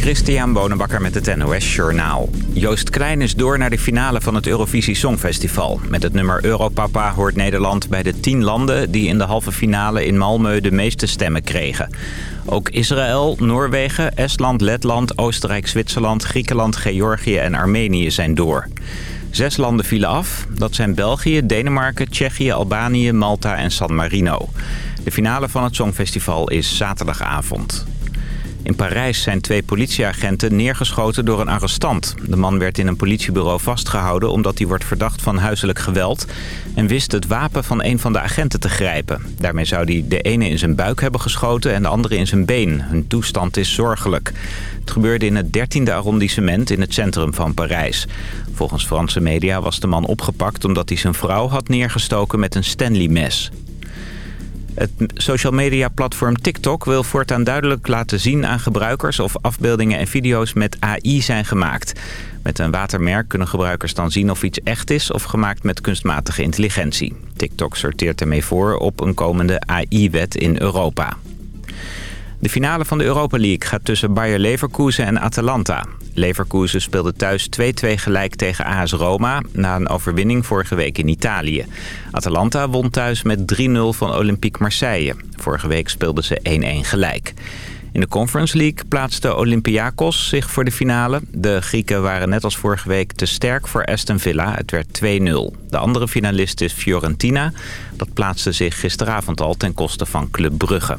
Christian Bonenbakker met het NOS Journaal. Joost Klein is door naar de finale van het Eurovisie Songfestival. Met het nummer Europapa hoort Nederland bij de tien landen... die in de halve finale in Malmö de meeste stemmen kregen. Ook Israël, Noorwegen, Estland, Letland, Oostenrijk, Zwitserland... Griekenland, Georgië en Armenië zijn door. Zes landen vielen af. Dat zijn België, Denemarken, Tsjechië, Albanië, Malta en San Marino. De finale van het Songfestival is zaterdagavond. In Parijs zijn twee politieagenten neergeschoten door een arrestant. De man werd in een politiebureau vastgehouden omdat hij wordt verdacht van huiselijk geweld... en wist het wapen van een van de agenten te grijpen. Daarmee zou hij de ene in zijn buik hebben geschoten en de andere in zijn been. Hun toestand is zorgelijk. Het gebeurde in het 13e arrondissement in het centrum van Parijs. Volgens Franse media was de man opgepakt omdat hij zijn vrouw had neergestoken met een Stanley-mes. Het social media platform TikTok wil voortaan duidelijk laten zien aan gebruikers of afbeeldingen en video's met AI zijn gemaakt. Met een watermerk kunnen gebruikers dan zien of iets echt is of gemaakt met kunstmatige intelligentie. TikTok sorteert ermee voor op een komende AI-wet in Europa. De finale van de Europa League gaat tussen Bayer Leverkusen en Atalanta. Leverkusen speelde thuis 2-2 gelijk tegen AS Roma... na een overwinning vorige week in Italië. Atalanta won thuis met 3-0 van Olympique Marseille. Vorige week speelden ze 1-1 gelijk. In de Conference League plaatste Olympiakos zich voor de finale. De Grieken waren net als vorige week te sterk voor Aston Villa. Het werd 2-0. De andere finalist is Fiorentina. Dat plaatste zich gisteravond al ten koste van Club Brugge.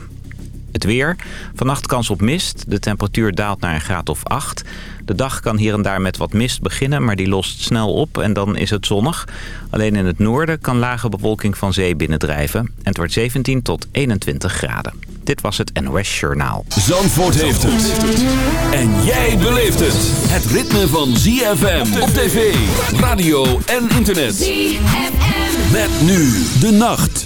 Het weer. Vannacht kans op mist. De temperatuur daalt naar een graad of 8. De dag kan hier en daar met wat mist beginnen, maar die lost snel op en dan is het zonnig. Alleen in het noorden kan lage bewolking van zee binnendrijven. En het wordt 17 tot 21 graden. Dit was het NOS Journaal. Zandvoort heeft het. En jij beleeft het. Het ritme van ZFM op tv, radio en internet. ZFM. Met nu de nacht.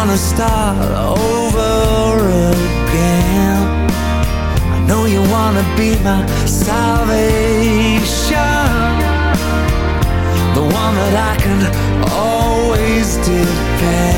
Wanna start over again. I know you wanna be my salvation The one that I can always depend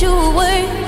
you were.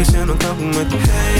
On coping with the pain. we're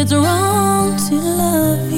it's wrong to love.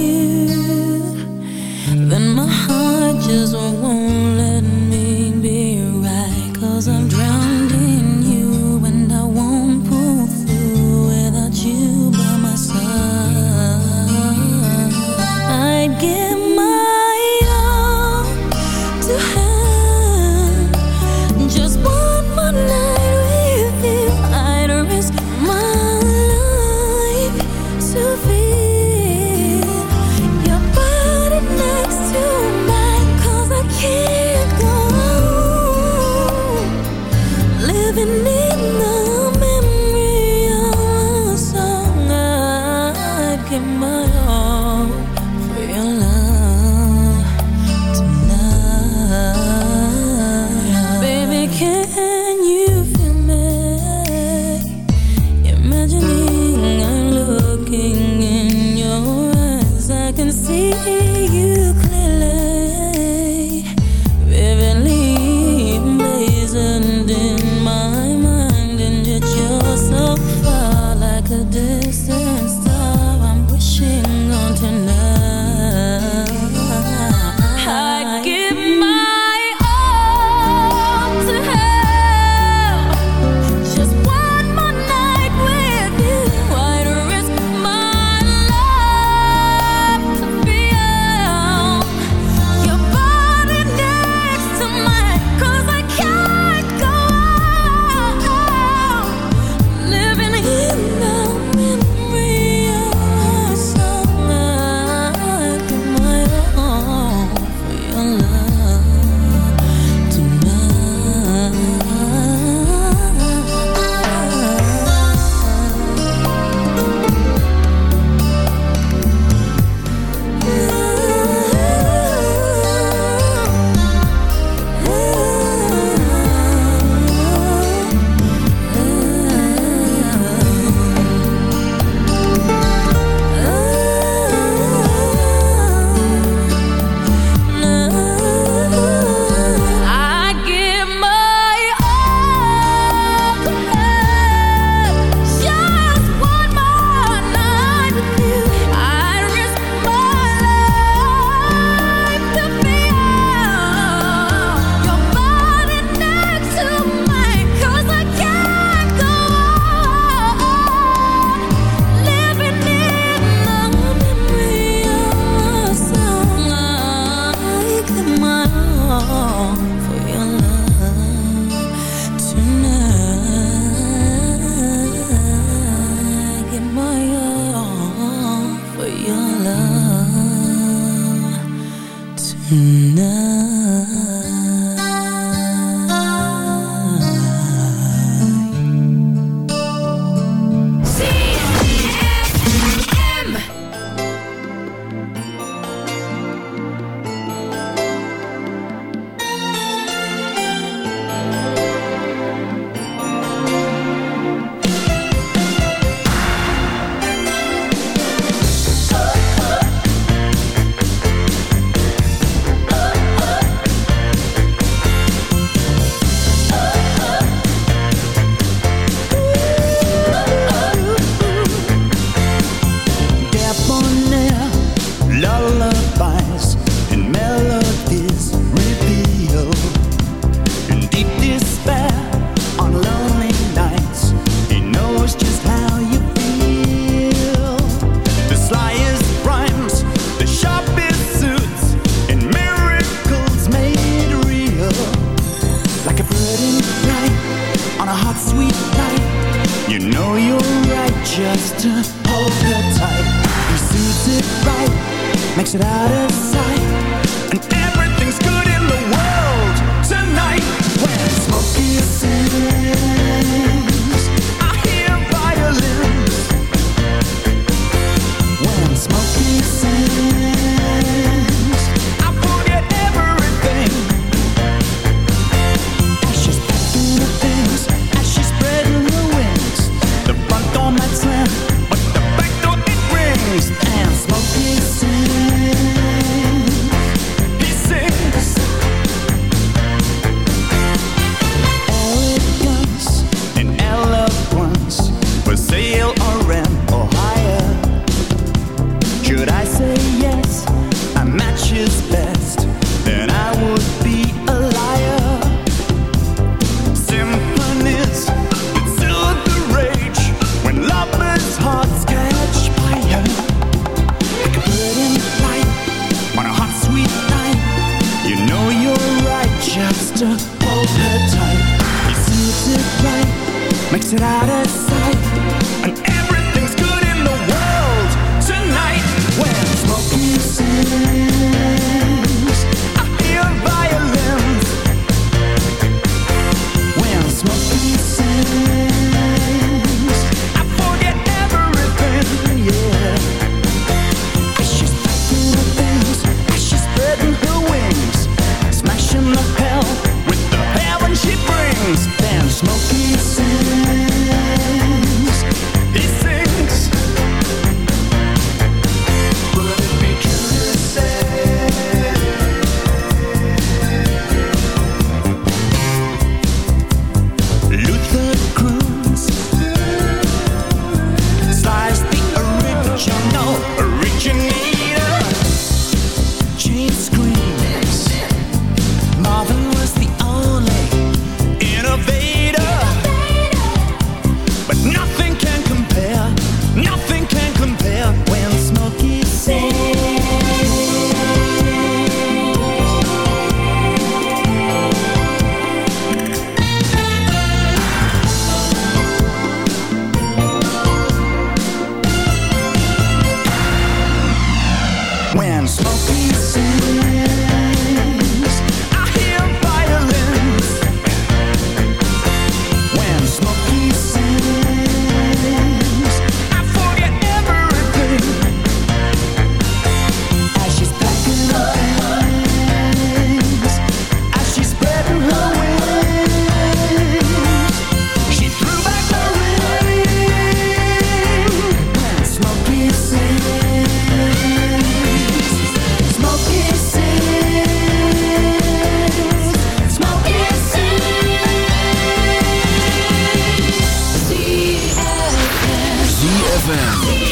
ZFM.